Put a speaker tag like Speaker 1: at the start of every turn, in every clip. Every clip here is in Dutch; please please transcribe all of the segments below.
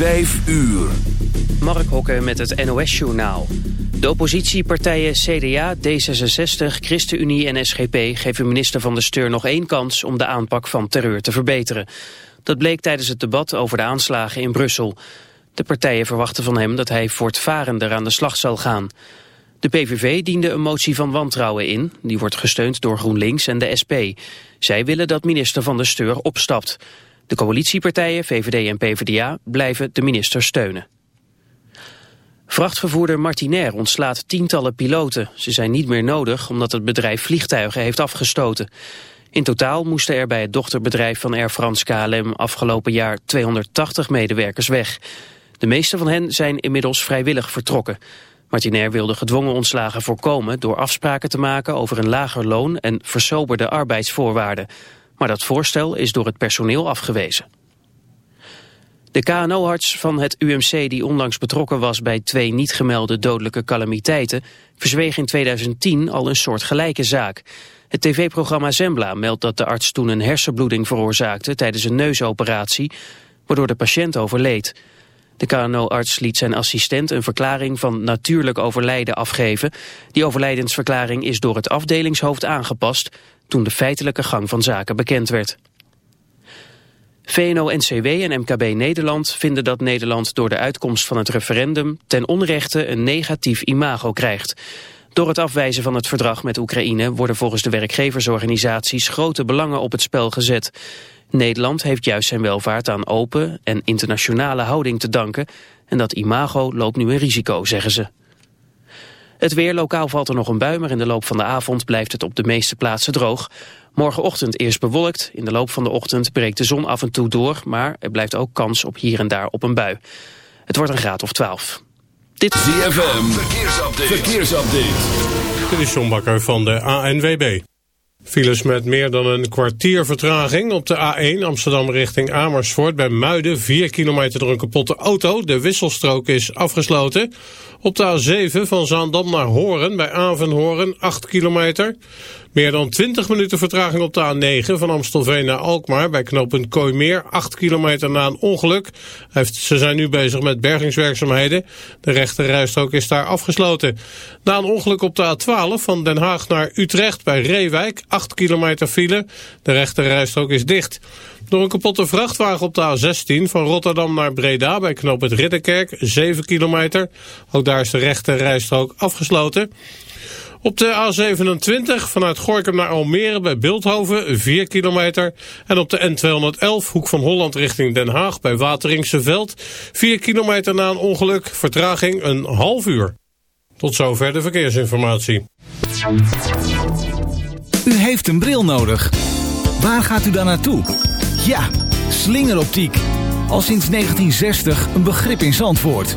Speaker 1: Vijf uur.
Speaker 2: Mark Hokke met het NOS-journaal. De oppositiepartijen CDA, D66, ChristenUnie en SGP... geven minister Van de Steur nog één kans om de aanpak van terreur te verbeteren. Dat bleek tijdens het debat over de aanslagen in Brussel. De partijen verwachten van hem dat hij voortvarender aan de slag zal gaan. De PVV diende een motie van wantrouwen in. Die wordt gesteund door GroenLinks en de SP. Zij willen dat minister Van de Steur opstapt... De coalitiepartijen, VVD en PvdA, blijven de minister steunen. Vrachtvervoerder Martinair ontslaat tientallen piloten. Ze zijn niet meer nodig omdat het bedrijf vliegtuigen heeft afgestoten. In totaal moesten er bij het dochterbedrijf van Air France KLM afgelopen jaar 280 medewerkers weg. De meeste van hen zijn inmiddels vrijwillig vertrokken. Martinair wilde gedwongen ontslagen voorkomen door afspraken te maken over een lager loon en versoberde arbeidsvoorwaarden. Maar dat voorstel is door het personeel afgewezen. De KNO-arts van het UMC die onlangs betrokken was bij twee niet gemelde dodelijke calamiteiten, verzweeg in 2010 al een soort gelijke zaak. Het tv-programma Zembla meldt dat de arts toen een hersenbloeding veroorzaakte tijdens een neusoperatie, waardoor de patiënt overleed. De KNO-arts liet zijn assistent een verklaring van natuurlijk overlijden afgeven. Die overlijdensverklaring is door het afdelingshoofd aangepast toen de feitelijke gang van zaken bekend werd. VNO-NCW en MKB Nederland vinden dat Nederland door de uitkomst van het referendum ten onrechte een negatief imago krijgt. Door het afwijzen van het verdrag met Oekraïne worden volgens de werkgeversorganisaties grote belangen op het spel gezet. Nederland heeft juist zijn welvaart aan open en internationale houding te danken en dat imago loopt nu een risico, zeggen ze. Het weer, lokaal valt er nog een bui, maar in de loop van de avond blijft het op de meeste plaatsen droog. Morgenochtend eerst bewolkt, in de loop van de ochtend breekt de zon af en toe door, maar er blijft ook kans op hier en daar op een bui. Het wordt een graad of 12.
Speaker 1: Dit is ZFM, verkeersupdate. verkeersupdate.
Speaker 3: Dit is John Bakker van de ANWB. Files met meer dan een kwartier vertraging op de A1 Amsterdam richting Amersfoort bij Muiden. 4 kilometer door een kapotte auto. De wisselstrook is afgesloten. Op de A7 van Zaandam naar Horen bij Avenhoorn 8 kilometer. Meer dan 20 minuten vertraging op de A9 van Amstelveen naar Alkmaar bij knooppunt Kooimeer. 8 kilometer na een ongeluk. Ze zijn nu bezig met bergingswerkzaamheden. De rechte rijstrook is daar afgesloten. Na een ongeluk op de A12 van Den Haag naar Utrecht bij Reewijk. 8 kilometer file. De rechte rijstrook is dicht. Door een kapotte vrachtwagen op de A16 van Rotterdam naar Breda bij knooppunt Ridderkerk. 7 kilometer. Ook daar is de rechte rijstrook afgesloten. Op de A27 vanuit Gorkum naar Almere bij Beeldhoven 4 kilometer. En op de N211 hoek van Holland richting Den Haag bij Wateringse Veld 4 kilometer na een ongeluk. Vertraging een half uur. Tot zover de verkeersinformatie.
Speaker 4: U heeft een bril nodig. Waar gaat u dan naartoe? Ja, slingeroptiek. Al sinds 1960 een begrip in Zandvoort.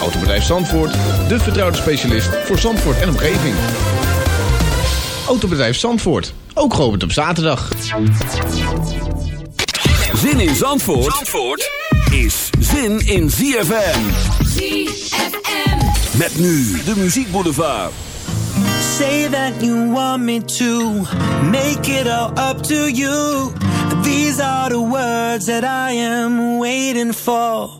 Speaker 5: Autobedrijf Zandvoort, de vertrouwde specialist voor Zandvoort en omgeving. Autobedrijf Zandvoort, ook geopend op zaterdag.
Speaker 1: Zin in Zandvoort, Zandvoort is zin in ZFM.
Speaker 6: ZFM.
Speaker 1: Met nu de muziekboulevard.
Speaker 7: Say that you want me to make it all up to you. These are the words that I am waiting for.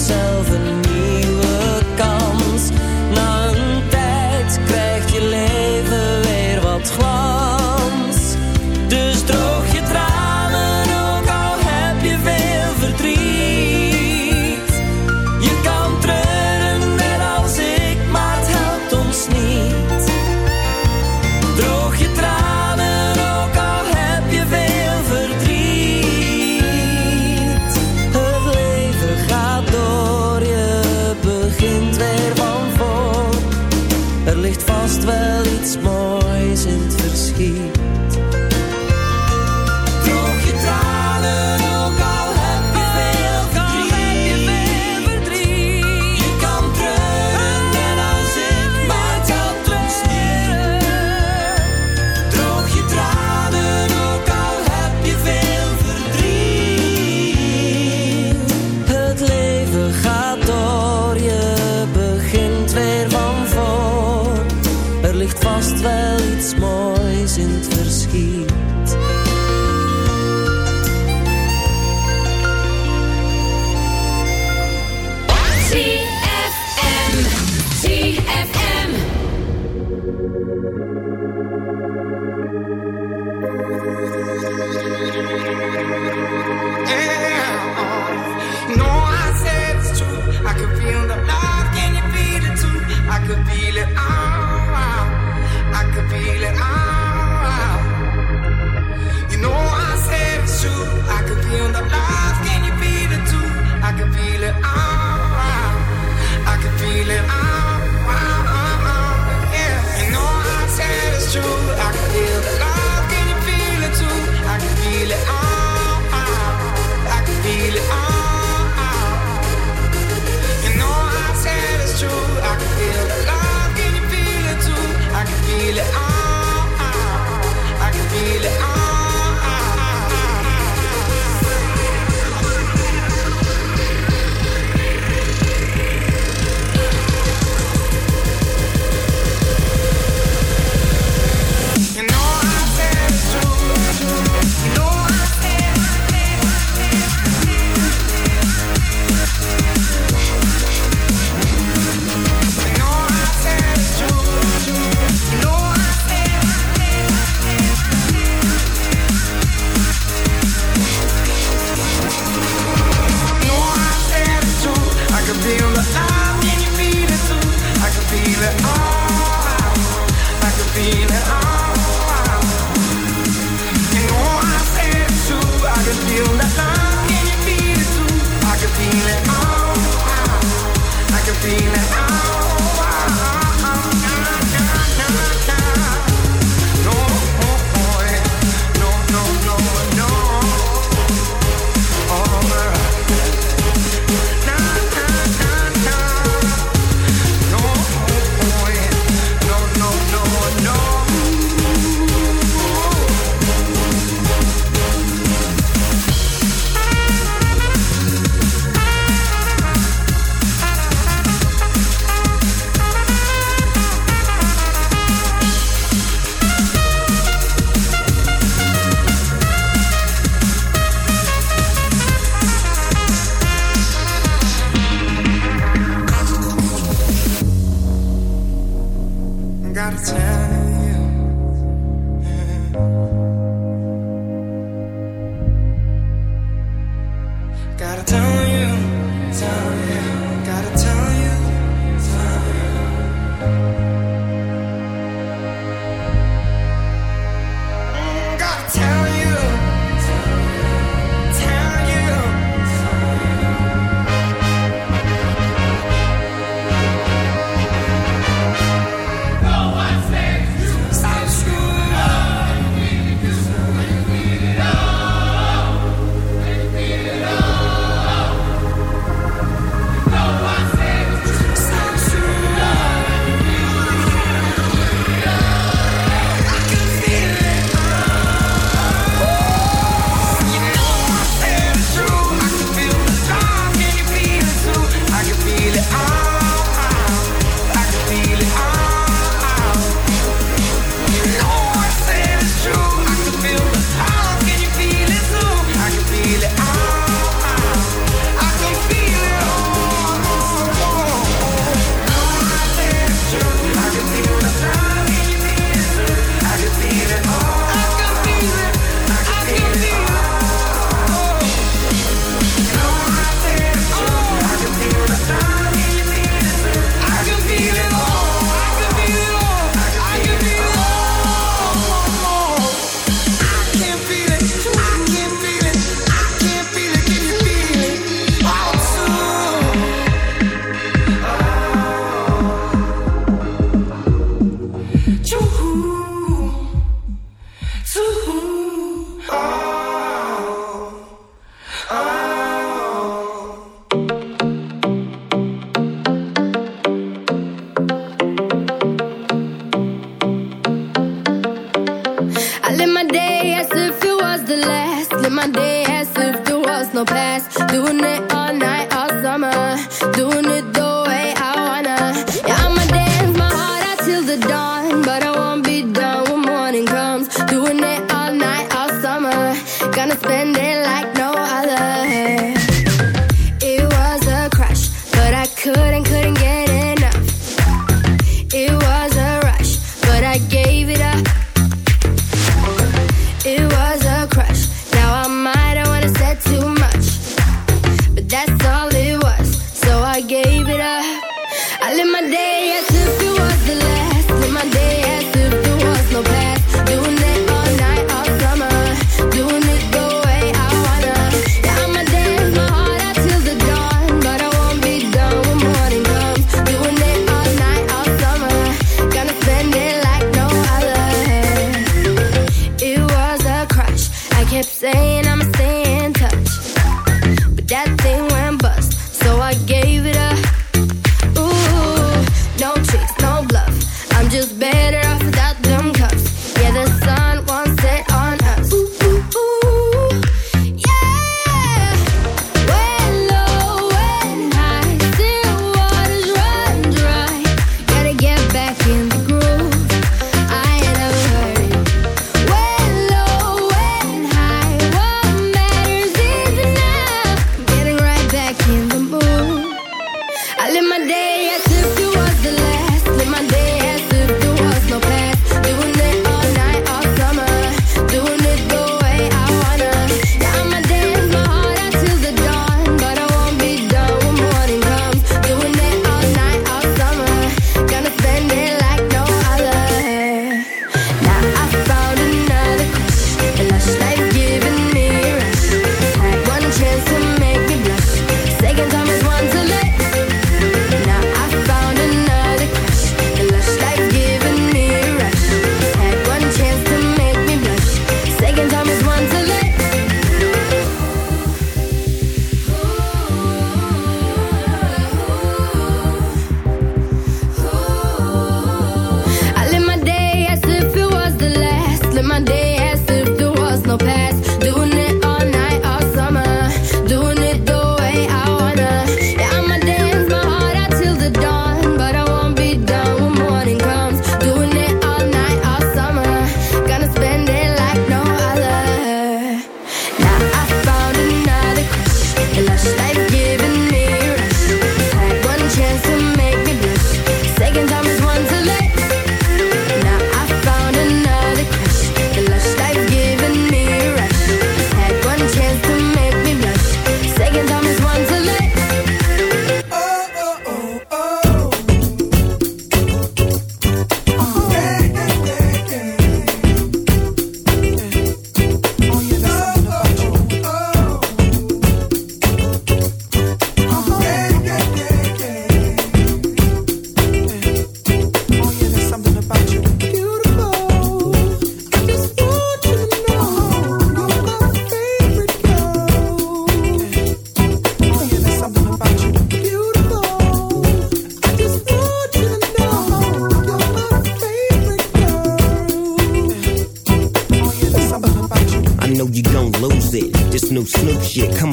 Speaker 8: yourself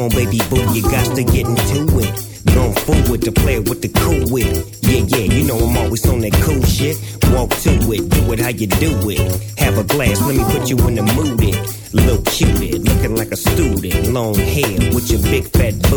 Speaker 8: on,
Speaker 9: baby boo, you got to get into it. Don't fool with the player with the cool wit. Yeah, yeah, you know I'm always on that cool shit. Walk to it, do it how you do it. Have a glass, let me put you in the mood. It. Little cupid, looking like a student. Long hair with your big fat booty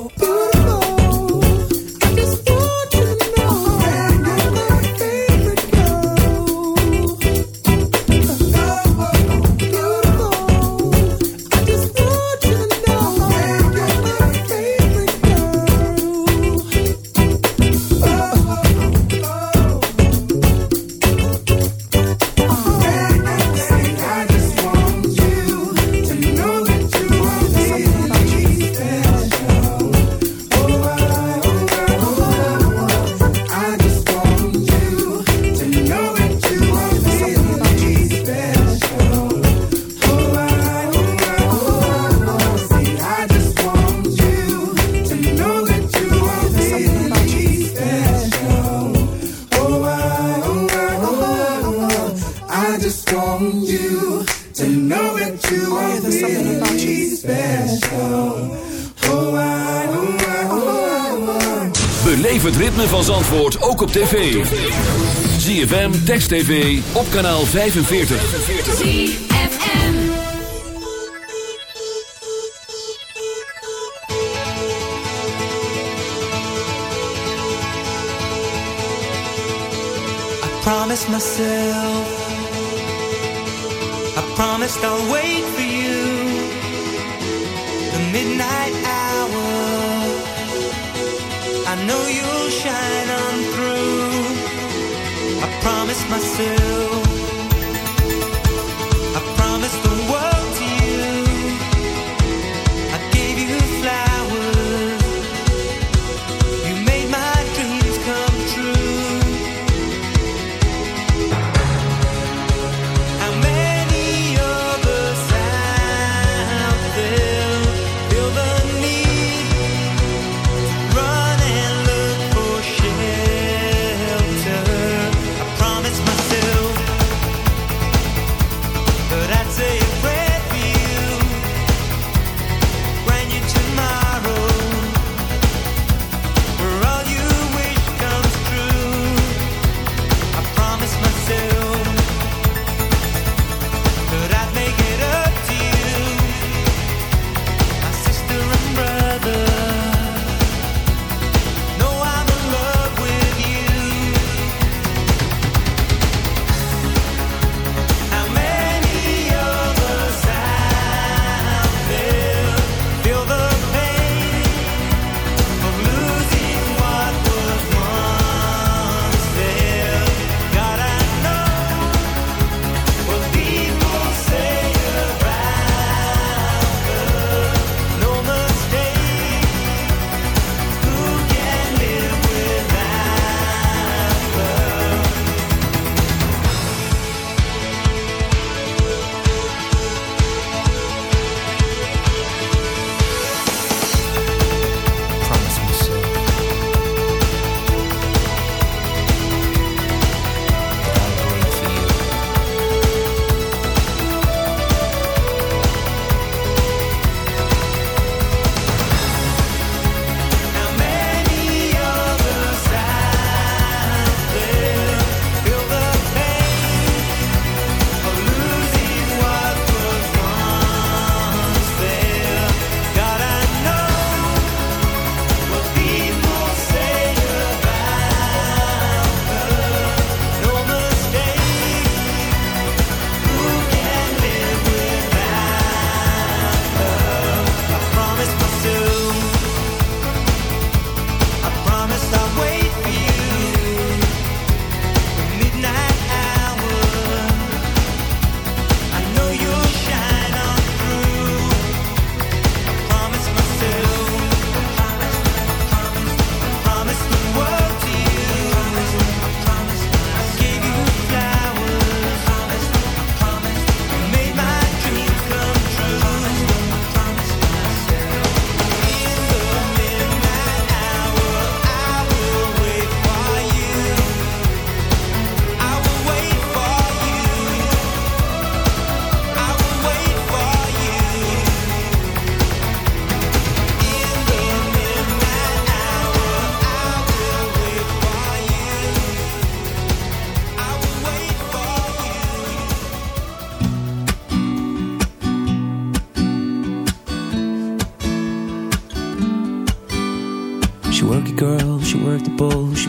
Speaker 1: Op tv. ZFM, Text TV, op kanaal 45.
Speaker 6: ZFM.
Speaker 7: promised myself. I promised I'll wait for you. The midnight myself.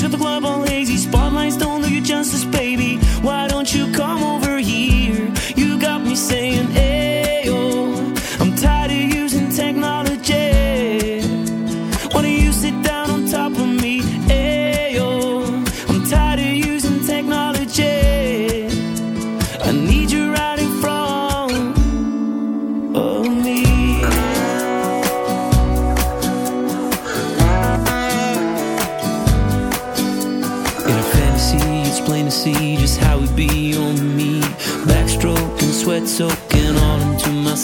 Speaker 10: At the club all hazy. Spotlights don't do you justice, baby. Why don't you come over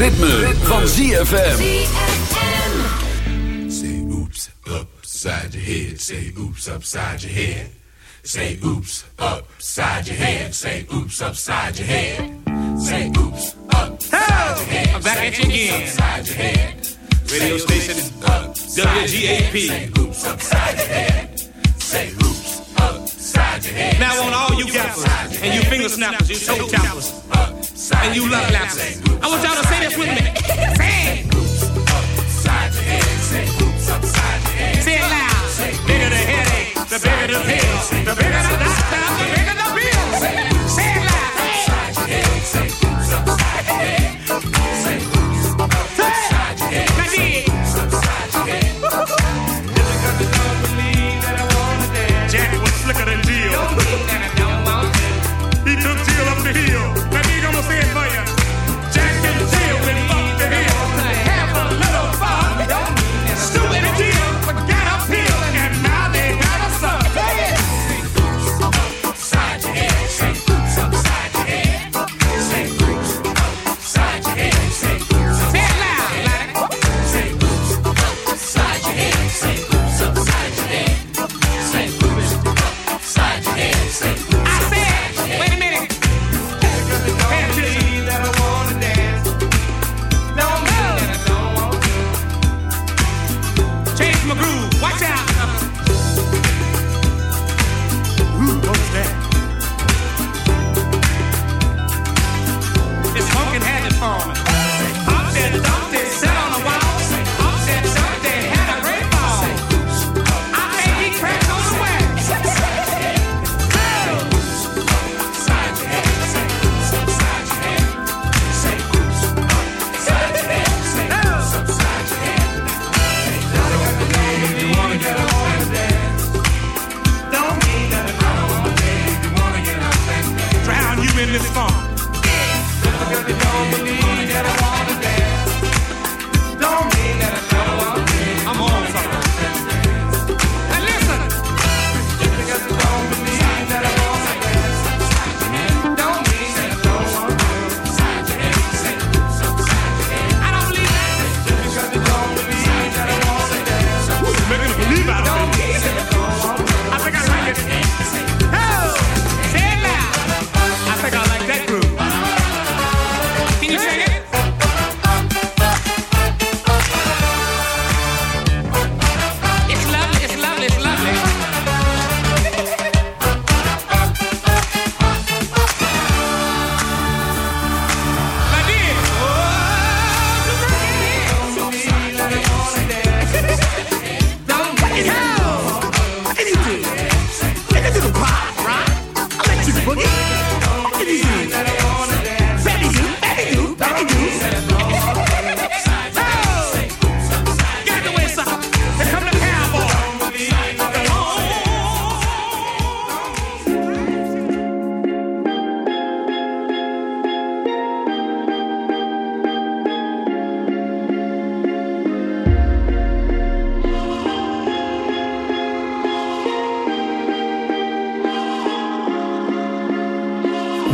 Speaker 1: Het ritme, van ZFM.
Speaker 11: Say oops upside your head. Say oops upside your head. Say oops upside your head. Say oops upside your head. Say oops upside your head.
Speaker 12: I'm back
Speaker 11: Say
Speaker 12: at you again.
Speaker 11: oops upside your head.
Speaker 12: Radio
Speaker 11: Say
Speaker 12: station
Speaker 11: oops upside your head.
Speaker 12: WGAP.
Speaker 11: Say oops upside your head. Say oops upside your head.
Speaker 12: Now on all you gappers and you finger snappers, you toe tappers, uh, and you love lappers. I want y'all to say this with me. Uh, say it.
Speaker 11: Say
Speaker 12: it loud. Bigger the headache, the bigger the pill, the bigger the doctor,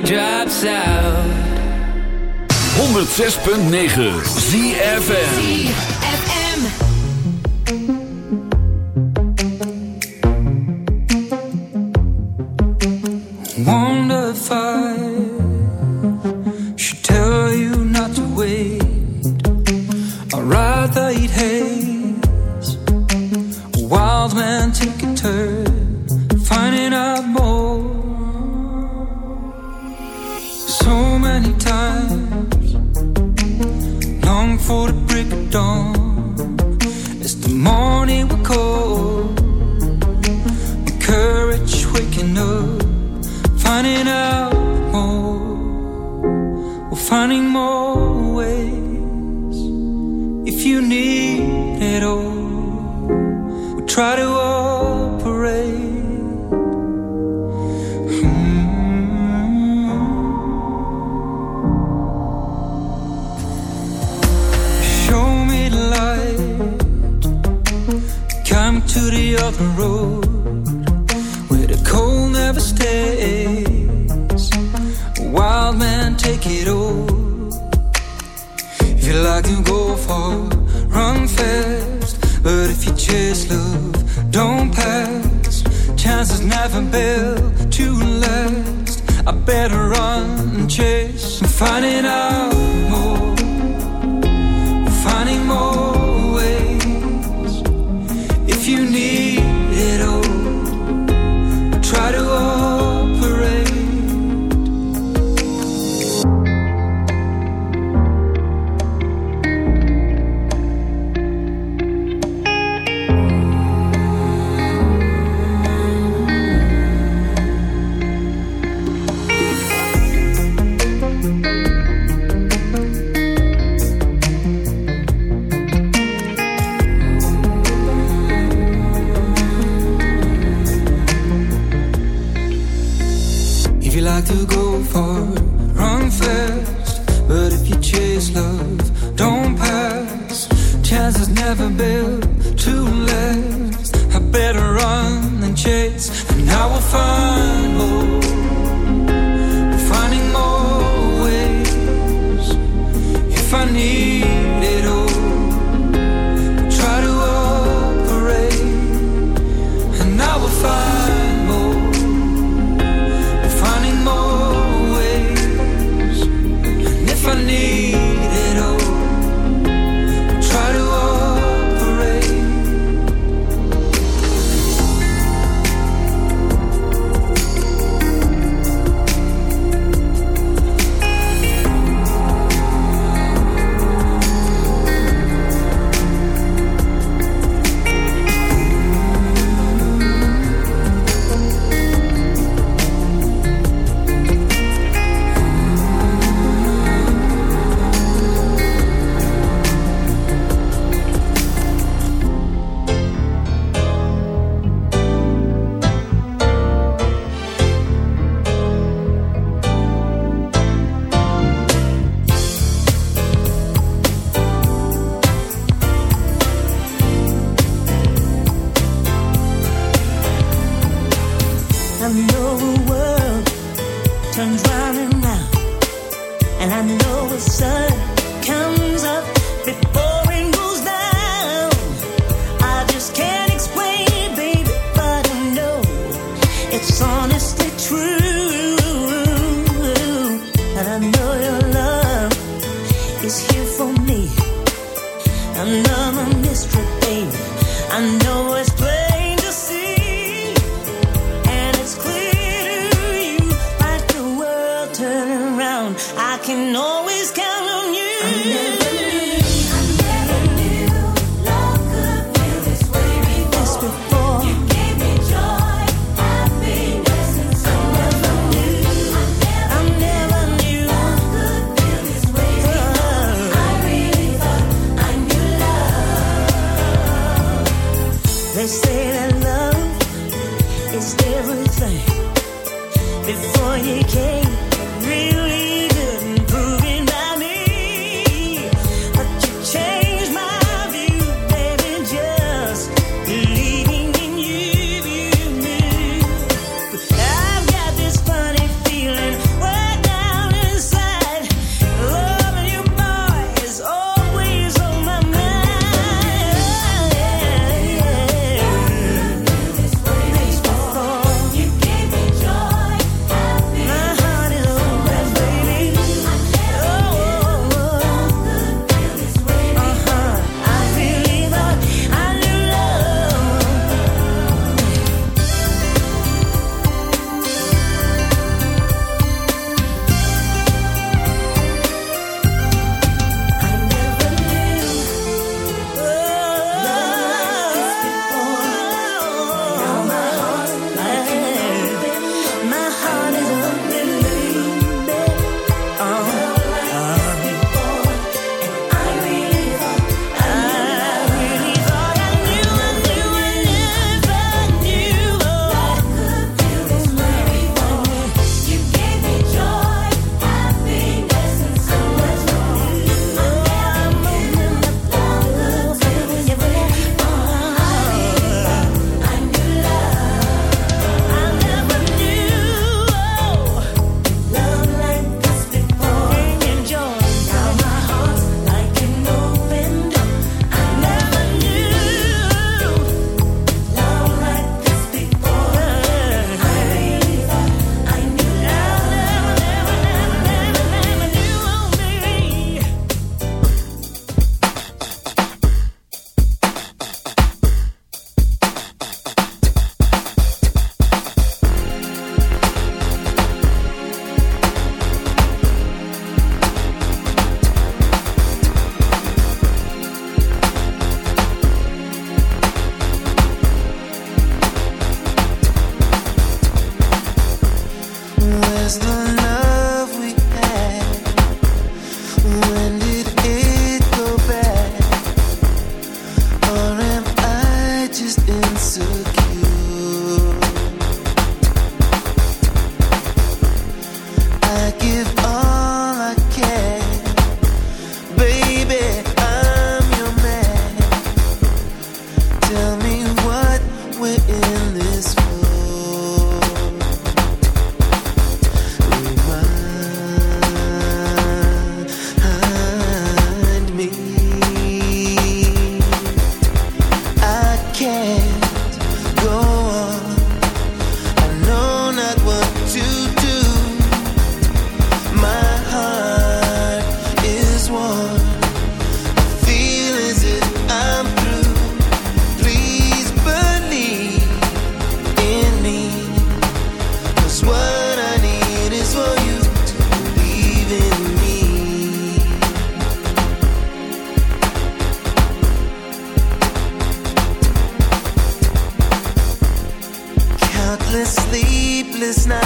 Speaker 13: drops out
Speaker 1: 106.9 ZFM.
Speaker 7: Chase, and I will find
Speaker 14: always count on you. this
Speaker 15: night.